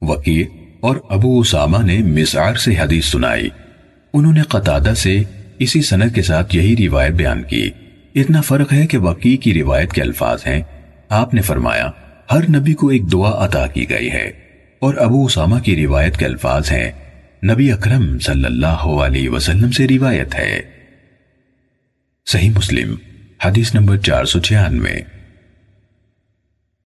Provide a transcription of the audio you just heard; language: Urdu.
وقی اور ابو اسامہ نے مزار سے حدیث سنائی۔ انہوں نے قطادہ سے اسی سند کے ساتھ یہی روایت بیان کی۔ اتنا فرق ہے کہ وقی کی روایت کے الفاظ ہیں۔ آپ نے فرمایا، ہر نبی کو ایک دعا عطا کی گئی ہے اور ابو اسامہ کی روایت کے الفاظ ہیں۔ نبی اکرم صلی اللہ علیہ وسلم سے روایت ہے۔ صحیح مسلم، حدیث نمبر چار سو چھیانوے۔